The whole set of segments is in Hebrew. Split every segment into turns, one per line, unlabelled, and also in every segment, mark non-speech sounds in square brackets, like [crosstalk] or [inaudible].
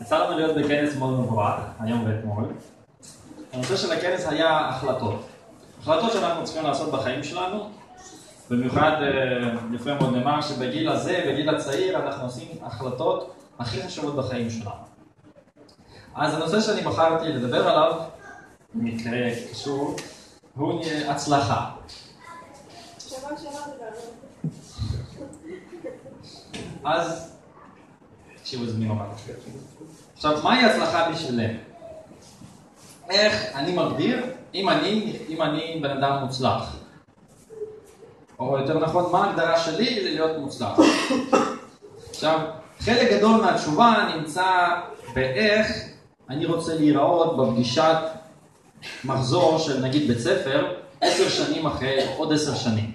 יצא לנו להיות בכנס מאוד מבורך, היום ואתמול. הנושא של הכנס היה החלטות. החלטות שאנחנו צריכים לעשות בחיים שלנו, במיוחד אה, לפעמים מאוד נאמר שבגיל הזה, בגיל הצעיר, אנחנו עושים החלטות הכי חשובות בחיים שלנו. אז הנושא שאני בחרתי לדבר עליו, במקרה קשור, הוא הצלחה. אז, תקשיבו, זה ממש עכשיו, מהי הצלחה בשבילם? איך אני מגדיר אם אני, אם אני בן אדם מוצלח? או יותר נכון, מה ההגדרה שלי ללהיות מוצלח? עכשיו, חלק גדול מהתשובה נמצא באיך אני רוצה להיראות בפגישת מחזור של נגיד בית ספר עשר שנים אחרי, עוד עשר שנים.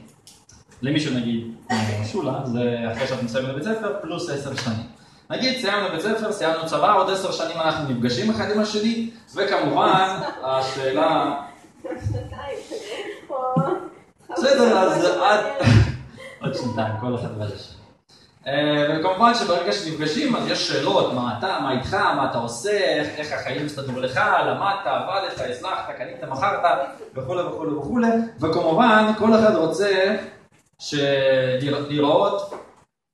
למישהו נגיד, משולה, זה אחרי שאנחנו מסיימים בבית ספר, פלוס עשר שנים. נגיד סיימנו בית ספר, סיימנו צבא, עוד עשר שנים אנחנו נפגשים אחד עם השני, וכמובן, השאלה... בסדר, אז עד... עוד שנתיים, כל אחד ולשם. אה, וכמובן שברגע שנפגשים אז יש שאלות, מה אתה, מה איתך, מה אתה עושה, איך החיים הסתדרו לך, למדת, עבדת, הצלחת, קנית, מכרת, וכולי וכולי וכולי, וכמובן כל אחד רוצה לראות,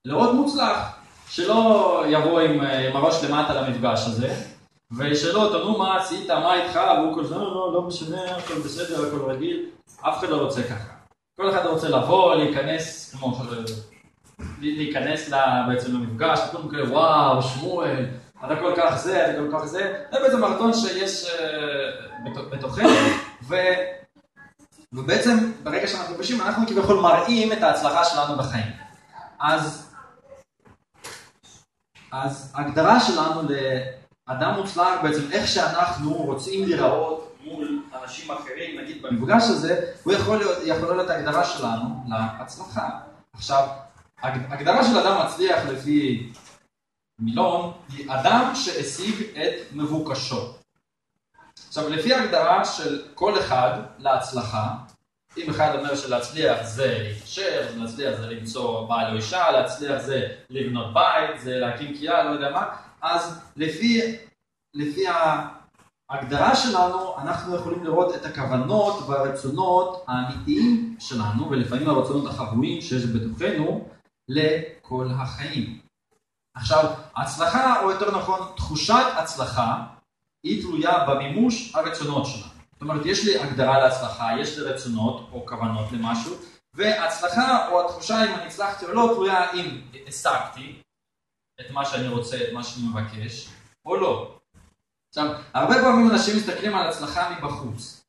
לראות מוצלח, שלא יבוא עם, עם הראש למטה למפגש הזה, וישאלו אותו, נו מה עשית, מה איתך, והוא כל הזמן, לא, לא, לא משנה, הכל בסדר, הכל רגיל, אף אחד לא רוצה ככה. כל אחד רוצה לבוא, להיכנס, כמו להיכנס בעצם למפגש, פתאום כאלה וואו, שמואל, אתה כל כך זה, אתה כל כך זה, זה בעצם מרתון שיש uh, בתוכנו, ובעצם ברגע שאנחנו נפגשים אנחנו כביכול מראים את ההצלחה שלנו בחיים. אז, אז ההגדרה שלנו לאדם מוצלח בעצם איך שאנחנו רוצים להיראות מול אנשים אחרים, נגיד במפגש הזה, הוא יכול להיות, יכול להיות ההגדרה שלנו להצלחה. עכשיו, הגדרה של אדם מצליח לפי מילון היא אדם שהשיג את מבוקשו. עכשיו לפי הגדרה של כל אחד להצלחה, אם אחד אומר שלהצליח זה להתקשר, להצליח זה למצוא בעל או אישה, להצליח זה לבנות בית, זה להקים קהילה, לא יודע מה, אז לפי, לפי ההגדרה שלנו אנחנו יכולים לראות את הכוונות והרצונות האמיתיים שלנו ולפעמים הרצונות החבויים שיש בתוכנו לכל החיים. עכשיו, הצלחה, או יותר נכון, תחושת הצלחה, היא תלויה במימוש הרצונות שלנו. זאת אומרת, יש לי הגדרה להצלחה, יש לי רצונות או כוונות למשהו, והצלחה או התחושה אם אני הצלחתי או לא תלויה אם השגתי את מה שאני רוצה, את מה שאני מבקש, או לא. עכשיו, הרבה פעמים אנשים מסתכלים על הצלחה מבחוץ,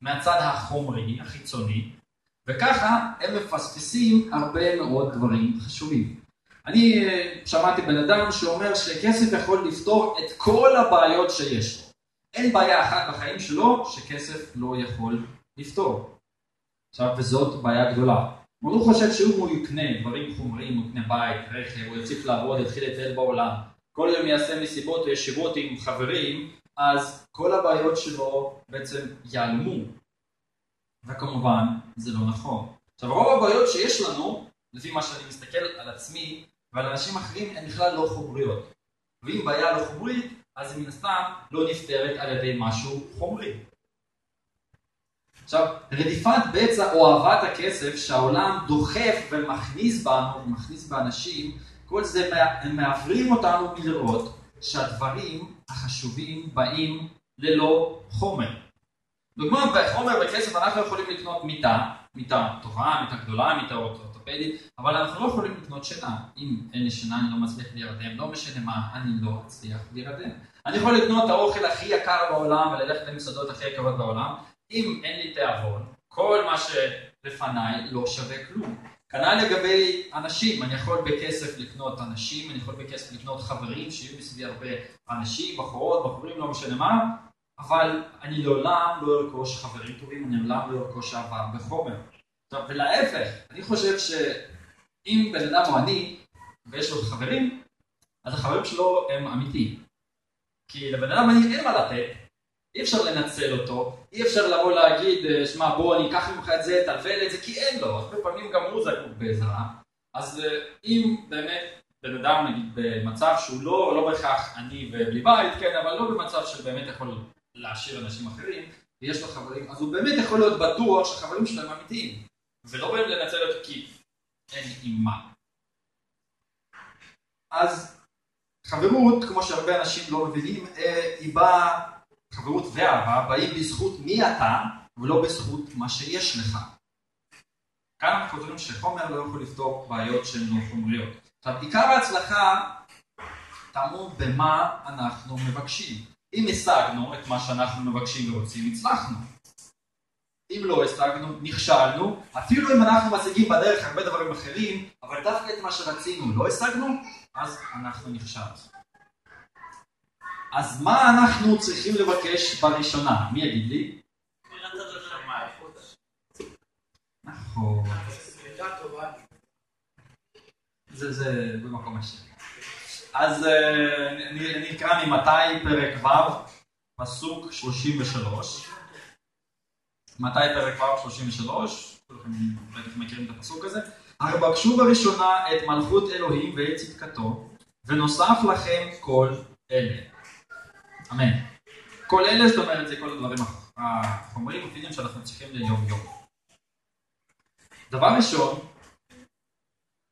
מהצד החומרי, החיצוני, וככה הם מפספסים הרבה מאוד דברים חשובים. אני אה, שמעתי בן אדם שאומר שכסף יכול לפתור את כל הבעיות שיש לו. אין בעיה אחת בחיים שלו שכסף לא יכול לפתור. עכשיו, וזאת בעיה גדולה. הוא לא חושב שאם הוא יקנה דברים חומריים, הוא יקנה בית, רכב, הוא יציף לעבוד, יתחיל לטייל בעולם, כל יום יעשה מסיבות וישיבות עם חברים, אז כל הבעיות שלו בעצם ייעלמו. וכמובן, זה לא נכון. עכשיו, רוב הבעיות שיש לנו, לפי מה שאני מסתכל על עצמי ועל אנשים אחרים, הן בכלל לא חומריות. ואם בעיה לא חומרית, אז היא מן הסתם לא נפתרת על ידי משהו חומרי. עכשיו, רדיפת בצע או אהבת הכסף שהעולם דוחף ומכניס בנו, ומכניס באנשים, כל זה מעוורים אותנו מלראות שהדברים החשובים באים ללא חומר. דוגמא, בחומר וכסף אנחנו יכולים לקנות מיטה, מיטה טובה, מיטה גדולה, מיטה אורתופדית, אבל אנחנו לא יכולים לקנות שינה. אם אין לי שינה אני לא מצליח להירדם, לא משנה מה, אני לא אצליח להירדם. אני יכול לקנות את האוכל הכי יקר בעולם וללכת למסעדות הכי יקרות בעולם, אם אין לי תיאבון, כל מה שלפניי לא שווה כלום. כנ"ל לגבי אנשים, אני יכול בכסף לקנות אנשים, אני יכול בכסף לקנות חברים, שיהיו מסביבי הרבה אנשים, בחורות, בחורים, לא משנה מה, אבל אני לעולם לא ארכוש חברים טובים, אני לעולם לא ארכוש אהבה בחומר. עכשיו, ולהפך, אני חושב שאם בן אדם הוא עני ויש לו חברים, אז החברים שלו הם אמיתיים. כי לבן אדם עני אין מה לתת, אי אפשר לנצל אותו, אי אפשר לבוא להגיד, שמע בוא אני אקח ממך את זה, תלווה את זה, כי אין לו, הרבה פעמים גם הוא זקוק בעזרה. אז אם באמת בן אדם נגיד במצב שהוא לא, לא בהכרח עני ובלי בית, כן, אבל לא במצב שבאמת יכול להשאיר אנשים אחרים, ויש לו חברים, אז הוא באמת יכול להיות בטוח שהחברים שלהם אמיתיים, ולא באים לנצל אותו כי אין עם מה. אז חברות, כמו שהרבה אנשים לא מבינים, אה, היא באה, חברות ואהבה באים בזכות מי אתה, ולא בזכות מה שיש לך. כאן אנחנו כותבים שחומר לא יכול לפתור בעיות שהן לא חומריות. עכשיו, עיקר ההצלחה טמון במה אנחנו מבקשים. אם השגנו את מה שאנחנו מבקשים ורוצים, הצלחנו. אם לא השגנו, נכשלנו, אפילו אם אנחנו משיגים בדרך הרבה דברים אחרים, אבל דווקא את מה שרצינו לא השגנו, אז אנחנו נכשלנו. אז מה אנחנו צריכים לבקש בראשונה? מי יגיד לי? נכון. זה, זה במקום השני. אז אה, אני אקרא ממתי פרק ו', פסוק 33. מתי פרק ו' 33? כולכם מכירים את הפסוק הזה. אך בקשו בראשונה את מלכות אלוהים ואת צדקתו, ונוסף לכם כל אלה. אמן. כל אלה, זאת אומרת, זה כל הדברים החומרים הפיזיים שאנחנו צריכים ליום יום. דבר ראשון,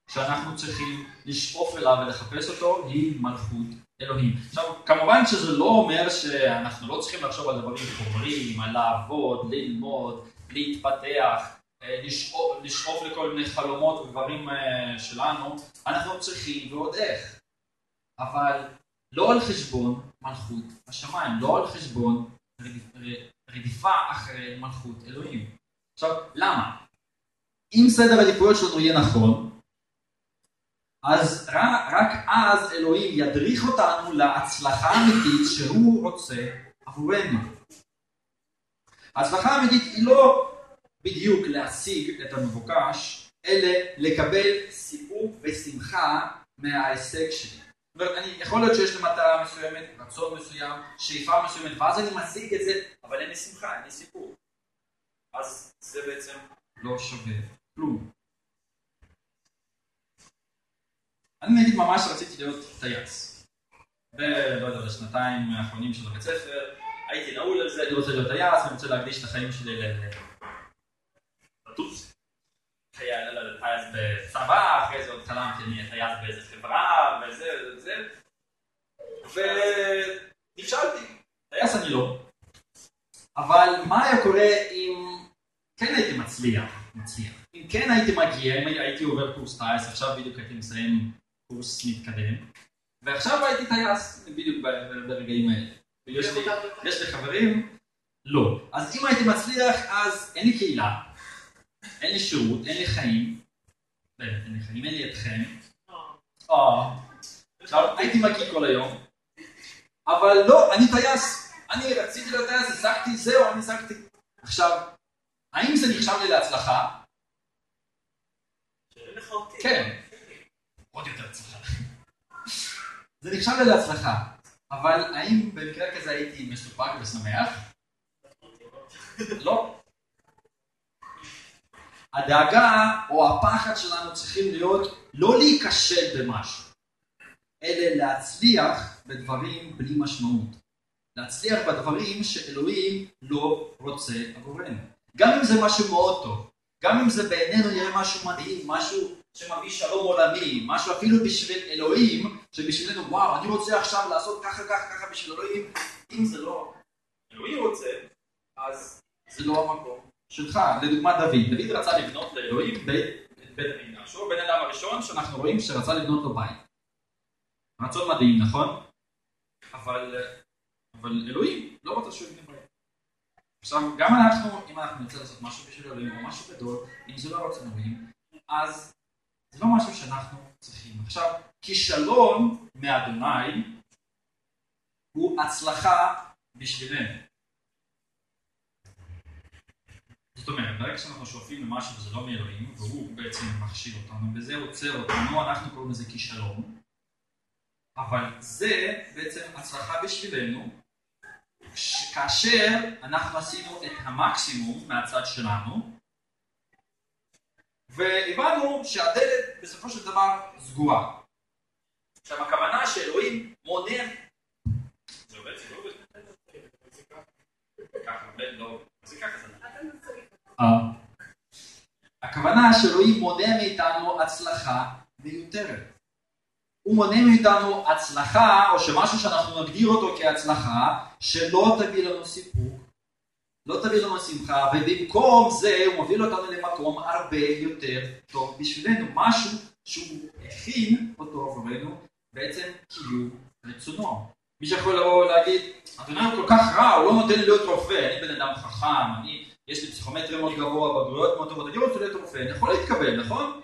שאנחנו צריכים לשאוף אליו ולחפש אותו, היא מלכות אלוהים. עכשיו, כמובן שזה לא אומר שאנחנו לא צריכים לחשוב על דברים חומריים, על לעבוד, ללמוד, להתפתח, אה, לשאוף, לשאוף לכל מיני חלומות ודברים אה, שלנו, אנחנו צריכים ועוד איך. אבל לא על חשבון מלכות השמיים, לא על חשבון רדיפה אחרי מלכות אלוהים. עכשיו, למה? אם סדר העדיפויות שלנו יהיה נכון, אז רק אז אלוהים ידריך אותנו להצלחה אמיתית שהוא רוצה עבורנו. ההצלחה האמיתית היא לא בדיוק להשיג את המבוקש, אלא לקבל סיפוק ושמחה מההישג שלי. זאת אומרת, אני, יכול להיות שיש לי מטרה מסוימת, רצון מסוים, שאיפה מסוימת, ואז אני משיג את זה, אבל אין לי שמחה, אין לי סיפור. אז זה בעצם לא שווה כלום. אני נגיד ממש רציתי להיות טייס. ולא יודע, בשנתיים האחרונים של הבית ספר, הייתי נעול על זה, אני רוצה להיות טייס, אני רוצה להקדיש את החיים שלי לטוס. טייס בצבא, אחרי זה עוד חלמתי אני אהיה טייס באיזה חברה, וזה וזה. ונכשלתי. טייס אני לא. אבל מה היה קורה אם כן הייתי מצליח? מצליח. אם כן הייתי מגיע, אם הייתי עובר קורס טייס, עכשיו בדיוק הייתי מסיים קורס מתקדם, ועכשיו הייתי טייס בדיוק ברגעים האלה. יש לי, יש לי חברים? לא. אז אם הייתי מצליח, אז אין לי קהילה, אין לי שירות, אין לי חיים. באמת, אין לי חיים, אין לי אתכם. אה. עכשיו, הייתי מגיע כל היום, אבל לא, אני טייס. אני רציתי להיות טייס, השגתי, זהו, אני השגתי. עכשיו, האם זה נחשב לי להצלחה? כן. עוד יותר הצלחה. זה נחשב לי להצלחה, אבל האם במקרה כזה הייתי מסופק ושמח? לא. הדאגה או הפחד שלנו צריכים להיות לא להיכשל במשהו, אלא להצליח בדברים בלי משמעות. להצליח בדברים שאלוהים לא רוצה עבורנו. גם אם זה משהו מאוד טוב, גם אם זה בעינינו נראה משהו מדהים, משהו שמביא שלום עולמי, משהו אפילו בשביל אלוהים, שבשבילנו, וואו, אני רוצה עכשיו לעשות ככה, ככה, ככה בשביל אלוהים, אם זה לא אלוהים רוצה, אז זה לא המקום שלך. לדוגמה דוד, דוד רצה לבנות לאלוהים בית, בית המקדש, הוא הבן אדם הראשון שאנחנו רואים שרצה לבנות לו בית. רצון מדהים, נכון? אבל, אבל אלוהים לא רוצה שהוא יבנה. עכשיו, גם אנחנו, אם אנחנו נרצה לעשות משהו בשביל אלוהים או משהו גדול, אם זה לא רצון אלוהים, אז זה לא משהו שאנחנו צריכים. עכשיו, כישלון מאדוני הוא הצלחה בשבילנו. זאת אומרת, ברגע שאנחנו שואפים למשהו וזה לא מאלוהים, והוא בעצם מכשיל אותנו, וזה עוצר אותנו, אנחנו קוראים לזה כישלון, אבל זה בעצם הצלחה בשבילנו, כאשר אנחנו עשינו את המקסימום מהצד שלנו, והבנו שהדלת בסופו של דבר סגורה. עכשיו הכוונה שאלוהים מונע... זה עובד? זה לא עובד? ככה, לא, זה ככה זה הכוונה שאלוהים מונע מאיתנו הצלחה מיותרת. הוא מונע מאיתנו הצלחה, או שמשהו שאנחנו נגדיר אותו כהצלחה, שלא תביא לנו סיפוק, לא תביא לנו שמחה, ובמקום זה הוא מוביל אותנו למקום הרבה יותר טוב בשבילנו, משהו שהוא הכין אותו עבורנו, בעצם קיום רצונו. מי שיכול לבוא ולהגיד, אדוני הוא כל כך רע, הוא לא נותן לי להיות רופא, אני בן אדם חכם, אני, יש לי פסיכומטרי מאוד גבוה, בגרויות מאוד טובות, אני רוצה להיות רופא, אני יכול להתקבל, נכון?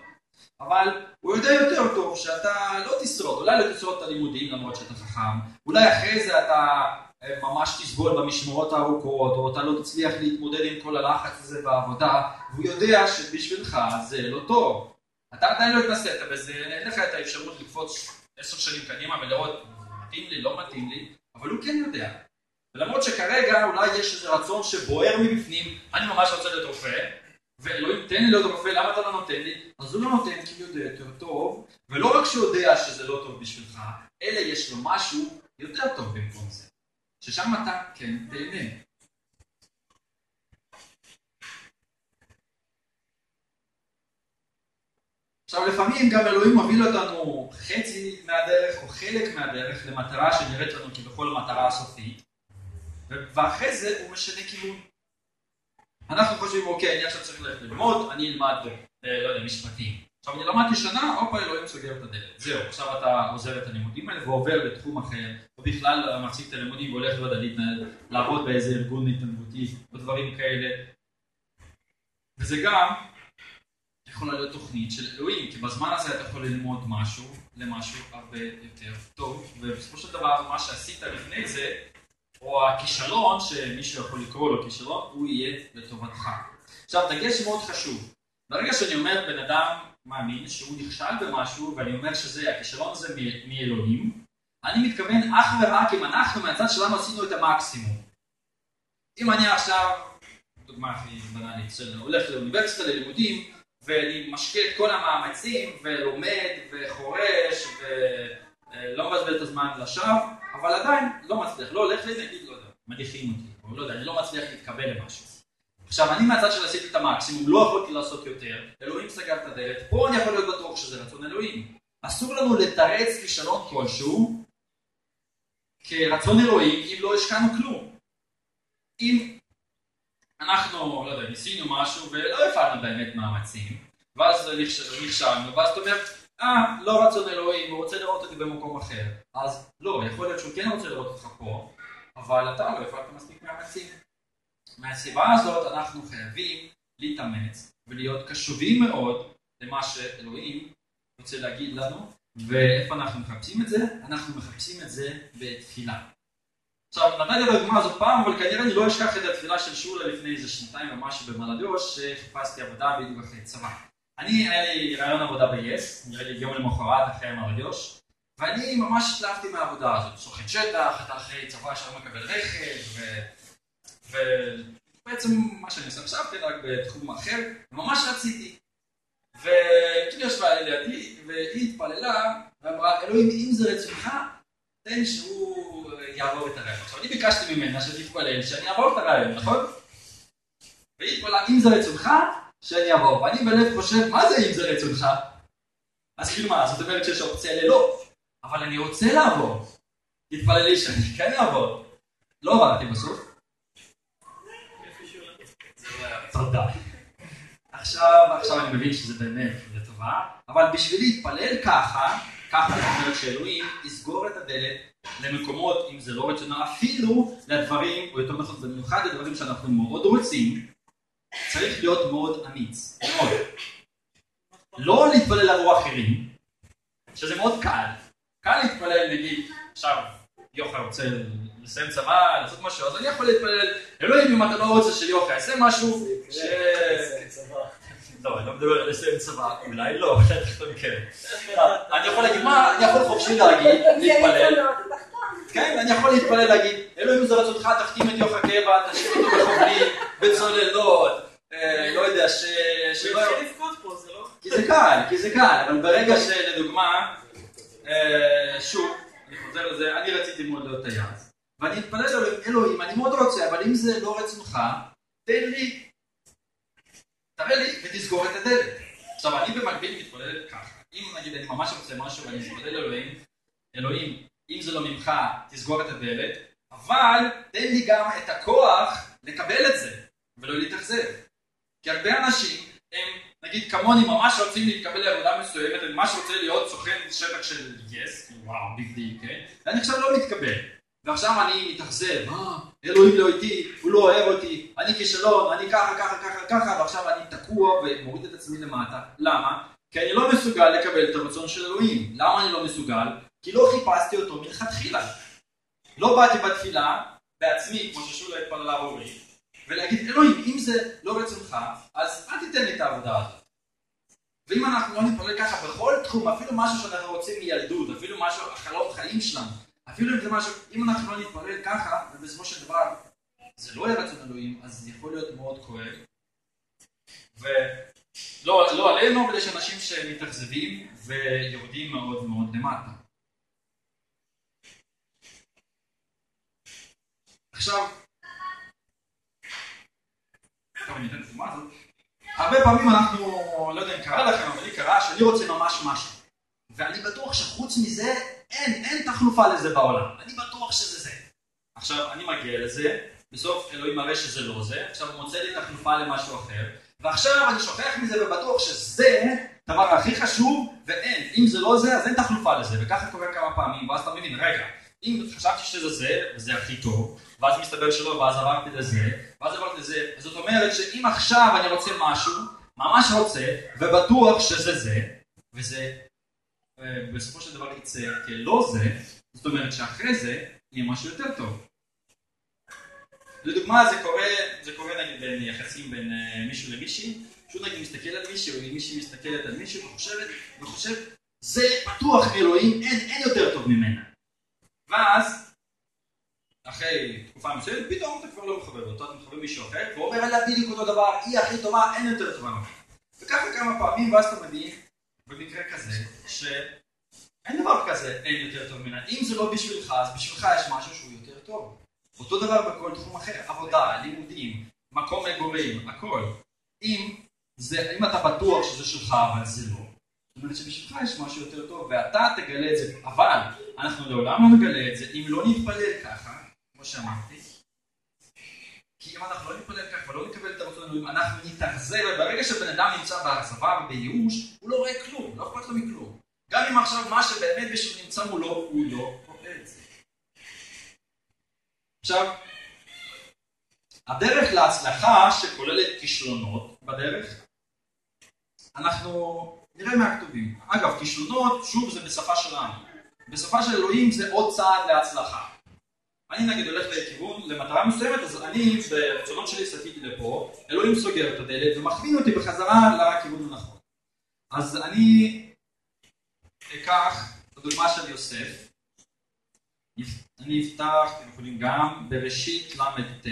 אבל הוא יודע יותר טוב שאתה לא תשרוד, אולי לא תשרוד את הלימודים למרות שאתה חכם, אולי אחרי זה אתה אה, ממש תסבול במשמרות הארוכות, או אתה לא תצליח להתמודד עם כל הלחץ הזה בעבודה, והוא יודע שבשבילך זה לא טוב. אתה עדיין לא התנסית בזה, אין לך את האפשרות לקפוץ עשר שנים קדימה ולראות, מתאים לי, לא מתאים לי, אבל הוא כן יודע. ולמרות שכרגע אולי יש איזה רצון שבוער מבפנים, אני ממש רוצה להיות רופא, ואלוהים תן לי להיות רופא, למה אתה לא נותן לי? אז הוא לא נותן כי הוא יודע יותר טוב, ולא רק שהוא יודע שזה לא טוב בשבילך, אלא יש לו משהו יותר טוב במקום זה, ששם אתה כן תהנה. עכשיו לפעמים גם אלוהים מוביל אותנו חצי מהדרך או חלק מהדרך למטרה שנראית לנו כבכל המטרה הסופית ואחרי זה הוא משנה כיוון. אנחנו חושבים, אוקיי, אני עכשיו צריך ללכת ללמוד, אני אלמד, אה, לא יודע, משפטים. עכשיו אני למדתי שנה, הופה, אלוהים סוגר את הדלת. זהו, עכשיו אתה עוזר את הלימודים האלה ועובר לתחום אחר, או בכלל מחזיק את הלימודים והולך, לא יודע, להתנהל, לעבוד באיזה ארגון התנדבותי, או דברים כאלה. וזה גם יכולה להיות תוכנית של אלוהים, כי בזמן הזה אתה יכול ללמוד משהו למשהו הרבה יותר טוב, ובסופו של דבר מה שעשית לפני זה או הכישלון, שמישהו יכול לקרוא לו כישלון, הוא יהיה לטובתך. עכשיו, דגש מאוד חשוב. ברגע שאני אומר בן אדם מאמין שהוא נכשל במשהו, ואני אומר שזה, הכישלון הזה מאלוהים, אני מתכוון אך ורק אם אנחנו מהצד שלנו עשינו את המקסימום. אם אני עכשיו, דוגמה הכי בנאלית, הולך לאוניברסיטה ללימודים, ואני משקיע את כל המאמצים, ולומד, וחורש, ולא מבזבז את הזמן לשווא, אבל עדיין לא מצליח, לא הולך לי, נגיד, לא יודע, מדיחים אותי, או לא יודע, אני לא מצליח להתקבל למשהו. עכשיו, אני מהצד של עשיתי את המקסימום, לא יכולתי לעשות יותר, אלוהים סגר את הדלת, פה אני יכול להיות בטוח שזה רצון אלוהים. אסור לנו לתרץ כישלון כלשהו כרצון אלוהים אם לא השקענו כלום. אם אנחנו, לא יודע, ניסינו משהו ולא הפעלנו באמת מאמצים, ואז נכשלנו, ואז אתה אומר, אה, לא רצון אלוהים, הוא רוצה לראות אותי במקום אחר. אז לא, יכול להיות שהוא כן רוצה לראות אותך פה, אבל אתה לא הפעלת מספיק מאמצים. מהסיבה הזאת אנחנו חייבים להתאמץ ולהיות קשובים מאוד למה שאלוהים רוצה להגיד לנו, ואיפה אנחנו מחפשים את זה? אנחנו מחפשים את זה בתפילה. עכשיו, נתתי את הדוגמה הזאת פעם, אבל כנראה אני לא אשכח את התפילה של שולה לפני איזה שנתיים ומשהו במלדיוש, שחיפשתי עבודה בדיוק אחרי צבא. אני, היה לי רעיון עבודה ב-yes, נראה לי יום למחרת אחרי המרדיוש, ואני ממש התלהבתי מהעבודה הזאת. סוכן שטח, אתה אחרי צבא ישר מקבל רכב, ובעצם מה שאני עושה עכשיו, רק בתחום אחר, ממש רציתי. וכאילו ישבה לידי, והיא התפללה, ואמרה, אלוהים, אם זה רצונך, תן שהוא יעבור את הרעיון. עכשיו, אני ביקשתי ממנה שתתפלל שאני אעבור את הרעיון, נכון? והיא התפללה, אם זה רצונך, שאני אעבור. ואני בלב חושב, מה זה אם זה רצונך? אז כאילו מה, זאת אומרת שיש אופציה ללא. אבל אני רוצה לעבור. תתפלל לי שאני כן אעבור. לא עברתי בסוף. תודה. עכשיו, עכשיו אני מבין שזה באמת לטובה, אבל בשביל להתפלל ככה, ככה זאת אומרת שאלוהים יסגור את הדלת למקומות, אם זה לא רצונו, אפילו לדברים, או יותר נכון במיוחד לדברים שאנחנו מאוד רוצים, צריך להיות מאוד אמיץ, מאוד. לא להתפלל עבור אחרים, שזה מאוד קל. קל להתפלל, נגיד, עכשיו יוחא רוצה לסיים צבא, לעשות משהו, אז אני יכול להתפלל, אלוהים אם אתה לא רוצה שיוחא יעשה משהו, ש... לא, אני לא מדבר על לסיים צבא, אולי לא, כן. אני יכול להגיד, מה, אני יכול חופשי להגיד, [laughs] להתפלל. כן, אני יכול להתפלל להגיד, אלוהים זה רצונך, תחתים את יוחא קבע, תשאיר אותו בחובלים, בצוללות, אה, לא יודע, ש...
זה לא...
כי זה קל, כי זה קל, אבל ברגע שלדוגמה, אה, שוב, אני חוזר לזה, אני רציתי מאוד להיות טייס, ואני אתפלל אלוהים, אני מאוד רוצה, אבל אם זה לא רצונך, תן לי, תראה לי ותסגור את הדלת. עכשיו, אני במקביל מתפלל ככה, אם נגיד אני ממש רוצה משהו ואני מתפלל אלוהים, אלוהים, אם זה לא ממך, תסגור את הדלת, אבל תן לי גם את הכוח לקבל את זה, ולא להתאכזב. כי הרבה אנשים, הם נגיד כמוני ממש רוצים להתקבל לעבודה מסוימת, אני ממש רוצה להיות סוכן שטח של יס, וואו, big deal, כן? ואני עכשיו לא מתקבל. ועכשיו אני מתאכזב, אה, אלוהים לא איתי, הוא לא אוהב אותי, אני כישלון, אני ככה, ככה, ככה, ככה, ועכשיו אני תקוע ומוריד את עצמי למטה. למה? כי אני לא מסוגל לקבל את הרצון של אלוהים. למה אני לא מסוגל? כי לא חיפשתי אותו מלכתחילה. לא באתי בתפילה בעצמי, כמו ששולה התפללה ואומרים, ולהגיד, אלוהים, אם זה לא רצונך, אז אל תיתן לי את העבודה הזאת. ואם אנחנו לא נתפלל ככה בכל תחום, אפילו משהו שאנחנו רוצים מילדות, אפילו משהו, החלום חיים שלנו, אפילו אם זה משהו, אם אנחנו לא נתפלל ככה, ובסופו של דבר זה לא יהיה רצון אלוהים, אז זה יכול להיות מאוד כואב. ולא לא עלינו, אבל יש אנשים שמתאכזבים ויורדים מאוד מאוד למטה. עכשיו, טוב, אני אתן דוגמה הזאת. הרבה פעמים אנחנו, לא יודע אם קרה לכם, אבל לי קרה שאני רוצה ממש משהו. ואני בטוח שחוץ מזה, אין, אין תחלופה לזה בעולם. אני בטוח שזה זה. עכשיו, אני מגיע לזה, בסוף אלוהים מראה שזה לא זה, עכשיו הוא מוצא לי תחלופה למשהו אחר, ועכשיו אני שוכח מזה ובטוח שזה הדבר הכי חשוב, ואין, אם זה לא זה, אז אין תחלופה לזה, וככה קורה כמה פעמים, ואז אתה מבין, רגע, אם חשבתי שזה זה, וזה הכי טוב, ואז מסתבר שלא, ואז עברתי לזה, ואז עברתי לזה, זאת אומרת שאם עכשיו אני רוצה משהו, ממש רוצה, ובטוח שזה זה, וזה בסופו של דבר יצא כלא זה, זאת אומרת שאחרי זה יהיה משהו יותר טוב. לדוגמה זה קורה, זה קורה נגיד בין יחסים בין uh, מישהו למישהי, פשוט נגיד מסתכל על מישהו, או מישהי מסתכלת על מישהו וחושבת, וחושב, זה פתוח מאלוהים, אין, אין יותר טוב ממנה. ואז, אחרי תקופה מסוימת, פתאום אתה כבר לא מחבב אותו, אתה מחבב מישהו אחר, והוא אומר עליה בדיוק אותו דבר, היא הכי טובה, אין יותר טובה ממך. וככה כמה פעמים, ואז אתה מבין, במקרה כזה, שאין דבר כזה, אין יותר טוב ממנה. אם זה לא בשבילך, אז בשבילך יש משהו שהוא יותר טוב. אותו דבר בכל תחום אחר, עבודה, לימודים, מקום מגורים, הכל. אם, זה, אם אתה בטוח שזה שלך, אבל זה לא, זאת אומרת שבשבילך יש משהו יותר טוב, ואתה תגלה את זה, אבל אנחנו לעולם לא נגלה את זה אם לא נתפלל ככה, כמו שאמרתי, כי אם אנחנו לא נתפלל ככה ולא נקבל את הרצון אלוהים, אנחנו נתאכזב, וברגע שבן אדם נמצא באכזבה ובייאוש, הוא לא רואה כלום, לא אכפת לו מכלום. גם אם עכשיו מה שבאמת בשביל נמצא מולו, הוא לא רואה את זה. עכשיו, הדרך להצלחה שכוללת כישלונות בדרך, אנחנו נראה מהכתובים. אגב, כישלונות, שוב, זה בשפה שלנו. בשפה של אלוהים זה עוד צעד להצלחה. אני נגיד הולך לכיוון, למטרה מסוימת, אז אני ברצונות שלי סטיתי לפה, אלוהים סוגר את הדלת ומכווין אותי בחזרה לכיוון הנכון. אז אני אקח את הדוגמה של יוסף, אני אפתח, אתם יכולים גם, בראשית ל"ט,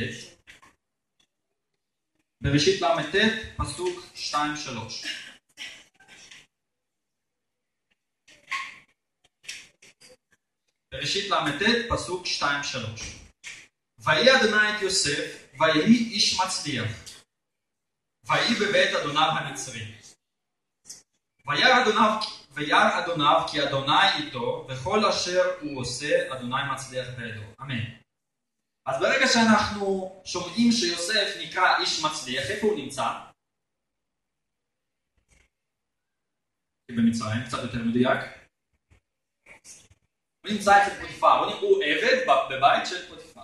בראשית ל"ט, פסוק 2-3. בראשית ל"ט, פסוק 2-3. ויהי אדוני את יוסף, ויהי איש מצליח. ויהי בבית אדוניו הנצרי. וירא אדוניו, וירא אדוניו כי אדוני איתו, וכל אשר הוא עושה, אדוני מצליח בידו. אמן. אז ברגע שאנחנו שומעים שיוסף נקרא איש מצליח, איפה הוא נמצא? במצרים, קצת יותר מדויק. הוא נמצא אצל פוטיפר, הוא עבד בבית של פוטיפר.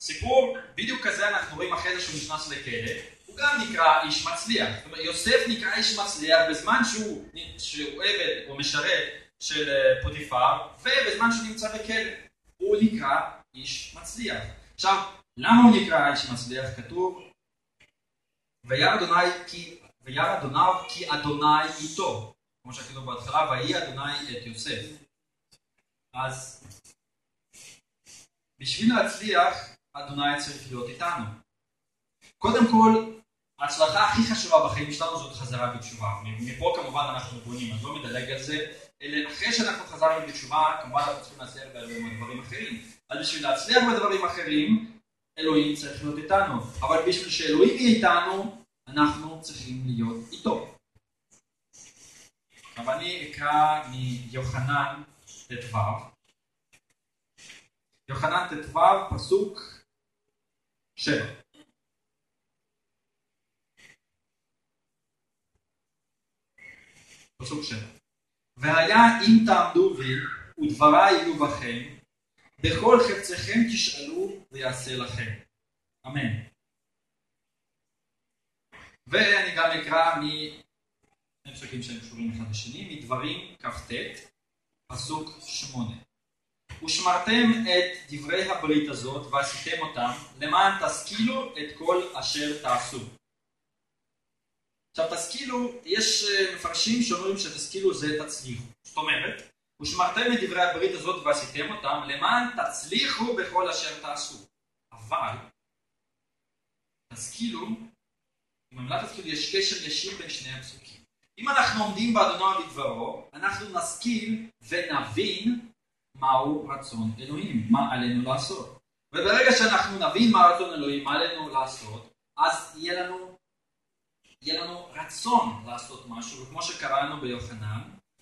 סיפור בדיוק כזה אנחנו רואים אחרי זה שהוא נכנס לכלא, הוא גם נקרא איש מצליח. זאת אומרת, יוסף נקרא איש מצליח בזמן שהוא, שהוא עבד או משרת של אה, פוטיפר, ובזמן שהוא נמצא בכלא. הוא נקרא איש מצליח. עכשיו, למה הוא נקרא איש מצליח? כתוב, וירא אדוני כי, וירא אדוניו כי אדוני איתו. כמו שכתוב בהתחלה, ויהי אדוני את יוסף. אז בשביל להצליח, אדוני צריך להיות איתנו. קודם כל, ההצלחה הכי חשובה בחיים שלנו זאת חזרה בתשובה. מפה כמובן אנחנו בונים, אני לא מדלג על זה, אלא אחרי שאנחנו חזרנו בתשובה, כמובן אנחנו צריכים להצליח בדברים אחרים. אז בשביל להצליח בדברים אחרים, אלוהים צריך להיות איתנו. אבל בשביל שאלוהים יהיה איתנו, אנחנו צריכים להיות איתו. עכשיו אני אקרא מיוחנן ט"ו. יוחנן ט"ו, פסוק שבע. פסוק שבע. והיה אם תעמדו בי ודבריי יהיו בכם, בכל חפציכם תשאלו ויעשה לכם. אמן. ואני גם אקרא משני פסוקים שהם קשורים אחד לשני, מדברים כ"ט, פסוק שמונה. ושמרתם את דברי הברית הזאת ועשיתם אותם למען תשכילו את כל אשר תעשו. עכשיו תשכילו, יש אה, מפרשים שאומרים שתשכילו זה תצליחו. זאת אומרת, ושמרתם את דברי הברית הזאת ועשיתם אותם למען תצליחו בכל אשר תעשו. אבל תשכילו, עם המילה תשכילו יש קשר ישיר בין שני הפסוקים. אם אנחנו עומדים באדונו ובדברו, אנחנו נשכיל ונבין מהו רצון אלוהים, מה עלינו לעשות. וברגע שאנחנו נבין מה רצון אלוהים, מה עלינו לעשות, אז יהיה לנו, יהיה לנו רצון לעשות משהו, וכמו שקראנו ביוחנן,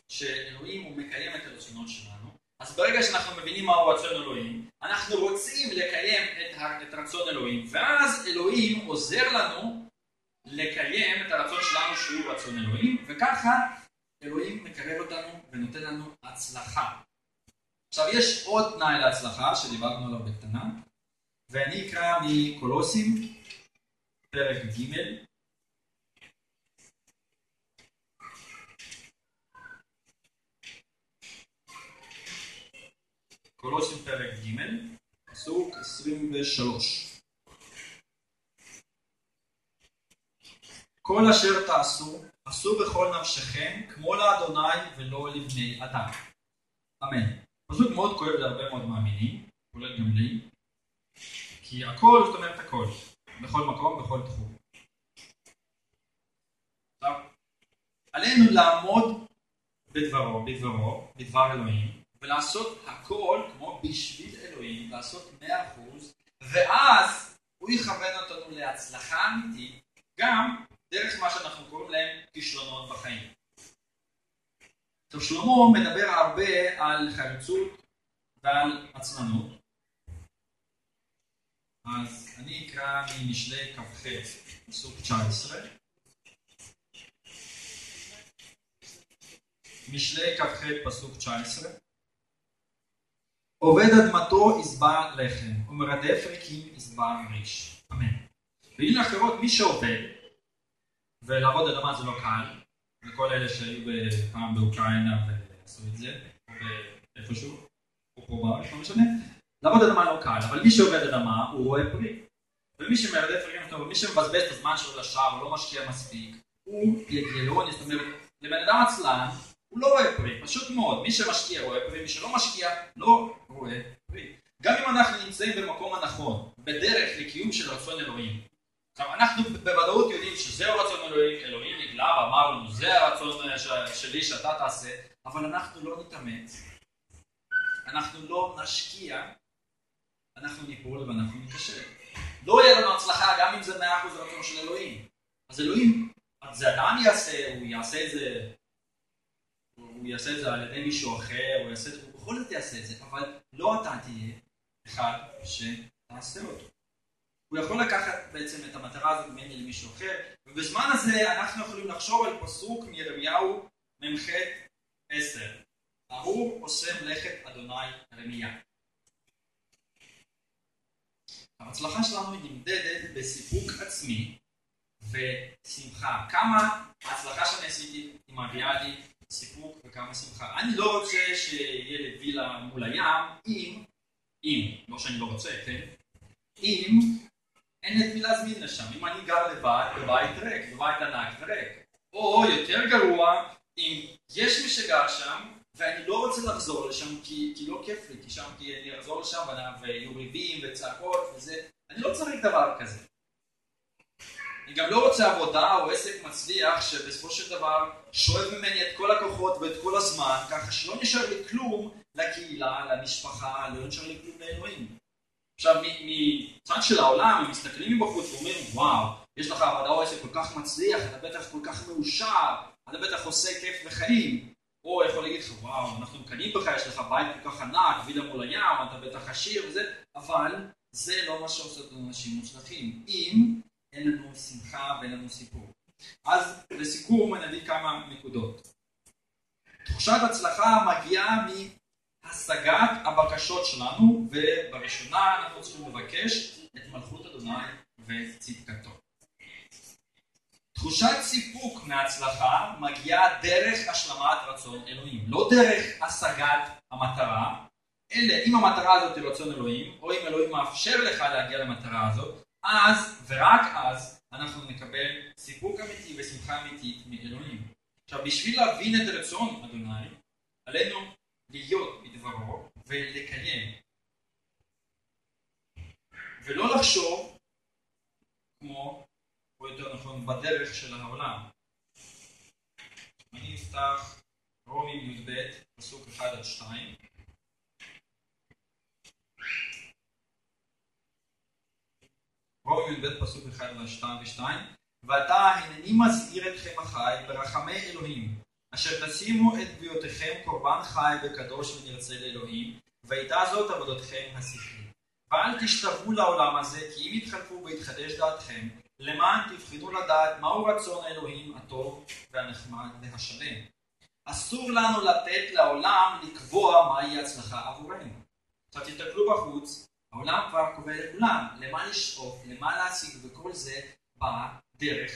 שאלוהים הוא מקיים את הרצונות שלנו, אז ברגע שאנחנו מבינים מהו רצון אלוהים, אנחנו רוצים לקיים את, את רצון אלוהים, ואז אלוהים עוזר לנו לקיים את הרצון שלנו שהוא רצון אלוהים, וככה אלוהים מקרב אותנו ונותן לנו הצלחה. עכשיו יש עוד תנאי להצלחה שדיברנו עליו בקטנה, ואני אקרא מקולוסים, פרק ג', קולוסים פרק ג', פסוק 23. כל אשר תעשו, עשו בכל נפשכם, כמו לאדוני ולא לבני אדם. אמן. פשוט מאוד כואב להרבה מאוד מאמינים, כולל גם לי, כי הכל זאת אומרת הכל, בכל מקום, בכל תחום. עכשיו, עלינו לעמוד בדברו, בדברו, בדבר אלוהים, ולעשות הכל כמו בשביל אלוהים, לעשות מאה אחוז, ואז הוא יכוון אותנו להצלחה אמיתית, גם דרך מה שאנחנו קוראים להם כישלונות בחיים. עכשיו שלמה מדבר הרבה על חריצות ועל עצמנות. אז אני אקרא ממשלי כ"ח, פסוק 19. משלי כ"ח, פסוק 19. עובד אדמתו ישבע לחם, ומרדף ריקים ישבע ריש. אמן. במילים אחרות, מי שעובד, ולעבוד אדמה זה לא קל, לכל אלה שהיו פעם באוקראינה ועשו את זה, או באיפשהו, או פה בארץ, לא משנה. לעבוד אדמה לא קל, אבל מי שעובד אדמה הוא רואה פרי. ומי שמרדף רגעים טוב, ומי שמבזבז את הזמן שלו לשווא, הוא לא משקיע מספיק, הוא יגלון, זאת אומרת, לבן אדם עצלן, הוא לא רואה פרי, פשוט מאוד. מי שמשקיע רואה פרי, מי שלא משקיע לא רואה פרי. גם אם אנחנו נמצאים במקום הנכון, בדרך לקיום של רצון אלוהים, עכשיו אנחנו בוודאות יודעים שזהו רצון אלוהים, אלוהים נגלה ואמר לנו זה הרצון שלי שאתה תעשה, אבל אנחנו לא נתאמץ, אנחנו לא נשקיע, אנחנו ניפול ואנחנו ניכשל. לא יהיה לנו הצלחה גם אם זה מאה אחוז רצון של אלוהים. אז אלוהים, זה אדם יעשה, הוא יעשה את זה, הוא יעשה את זה על ידי מישהו אחר, הוא יעשה את זה, הוא בכל זאת יעשה את זה, אבל לא אתה תהיה אחד שתעשה אותו. הוא יכול לקחת בעצם את המטרה הזאת ממני למישהו אחר, ובזמן הזה אנחנו יכולים לחשוב על פסוק מירמיהו מ"ח 10. ההוא עושה מלאכת אדוני רמיה. ההצלחה שלנו נמדדת בסיפוק עצמי ושמחה. כמה ההצלחה שאני עשיתי מביאה לי סיפוק וכמה שמחה. אני לא רוצה שיהיה לי וילה מול הים אם, אם, לא שאני לא רוצה, כן? אם אין את מי להזמין לשם. אם אני גר לבד, בבית ריק, בבית ענק וריק. או יותר גרוע, אם יש מי שגר שם, ואני לא רוצה לחזור לשם כי, כי לא כיף לי, כי שם כי אני אחזור לשם ויהיו ריבים וצעקות וזה, אני לא צריך דבר כזה. אני גם לא רוצה עבודה או עסק מצליח שבסופו של דבר שואב ממני את כל הכוחות ואת כל הזמן, ככה שלא נשאר לי כלום לקהילה, למשפחה, לא נשאר לי כלום לאלוהים. עכשיו, מצד של העולם, הם מסתכלים מבחוץ ואומרים, וואו, יש לך עבודה או עסק כל כך מצליח, אתה בטח כל כך מאושר, אתה בטח עושה כיף וחיים. או יכול להגיד לך, וואו, אנחנו מקנאים בך, יש לך בית כל כך ענק, וילה מול הים, אתה בטח עשיר וזה, אבל זה לא מה שעושה אותנו אנשים מוצלחים. אם אין לנו שמחה ואין לנו סיפור. אז לסיכום אני אביא כמה נקודות. תחושת הצלחה מגיעה מהשגת הבקשות שלנו, ובראשונה אנחנו צריכים לבקש את מלכות אדוני וצדקתו. תחושת סיפוק מהצלחה מגיעה דרך השלמת רצון אלוהים, לא דרך השגת המטרה, אלא אם המטרה הזאת היא רצון אלוהים, או אם אלוהים מאפשר לך להגיע למטרה הזאת, אז ורק אז אנחנו נקבל סיפוק אמיתי ושמחה אמיתית מאלוהים. עכשיו בשביל להבין את רצון אדוני, עלינו להיות בדברו ולקיים. ולא לחשוב כמו, או יותר נכון, בדרך של העולם. אני אפתח רומי י"ב, פסוק 1 עד 2. רוב י"ב פסוק 1 ו-2 ועתה הנני מזהיר אתכם החי ברחמי אלוהים אשר תשימו את גביעותיכם קורבן חי וקדוש ונרצה לאלוהים וידע זאת עבודתכם השכלית. ואל תשתוו לעולם הזה כי אם יתחלפו ויתחדש דעתכם למען תבחינו לדעת מהו רצון האלוהים הטוב והנחמד והשלם. אסור לנו לתת לעולם לקבוע מהי הצלחה עבורנו. עכשיו תסתכלו בחוץ העולם כבר קובע לכולם למה לשאוף, למה להשיג, וכל זה בא דרך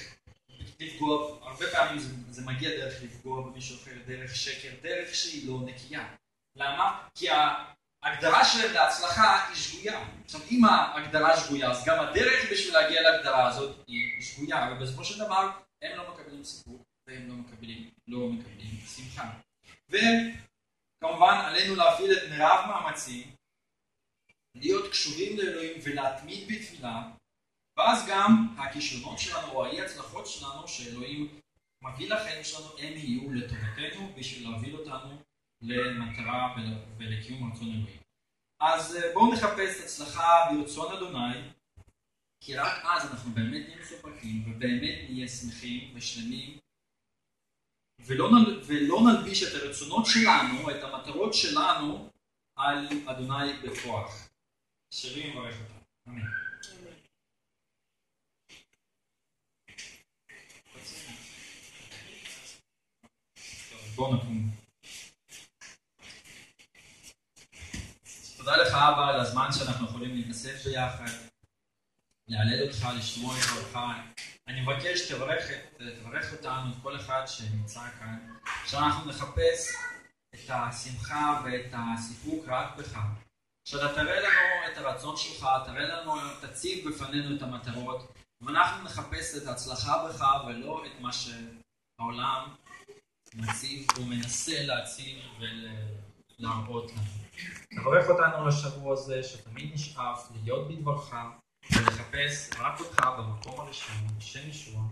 לפגוע, הרבה פעמים זה, זה מגיע דרך לפגוע במישהו אחר, דרך שקר, דרך שהיא לא נקייה. למה? כי ההגדרה שלהם להצלחה היא שגויה. עכשיו אם ההגדרה שגויה, אז גם הדרך בשביל להגיע להגדרה הזאת היא שגויה, ובסופו של דבר הם לא מקבלים סיפור, והם לא מקבלים, לא מקבלים שמחה. וכמובן עלינו להפעיל את מירב מאמצים להיות קשורים לאלוהים ולהתמיד בתפילה, ואז גם הכישלונות שלנו או האי הצלחות שלנו שאלוהים מביא לחיים שלנו, הם יהיו לטובתנו בשביל להוביל אותנו למטרה ולקיום רצון אלוהים. אז אה, בואו נחפש הצלחה ברצון אדוני, כי רק אז אנחנו באמת נהיה מסופקים ובאמת נהיה שמחים ושלמים ולא, ולא נלביש את הרצונות שלנו, את המטרות שלנו על אדוני בכוח. שרי מברך אותה. אמן. בואו נקום. תודה לך אבא על הזמן שאנחנו יכולים להתאסף ביחד, להלל אותך, לשמוע את דברך. אני מבקש שתברך תברך אותנו, כל אחד שנמצא כאן, שאנחנו נחפש את השמחה ואת הסיפוק רק בך. שאתה תראה לנו את הרצון שלך, תראה לנו, תציב בפנינו את המטרות, ואנחנו נחפש את ההצלחה בך ולא את מה שהעולם מציב או מנסה להציב ולהראות לנו. תברך אותנו לשבוע הזה, שתמיד נשאף להיות בדברך ולחפש רק אותך במקום הראשון, שם ישוע.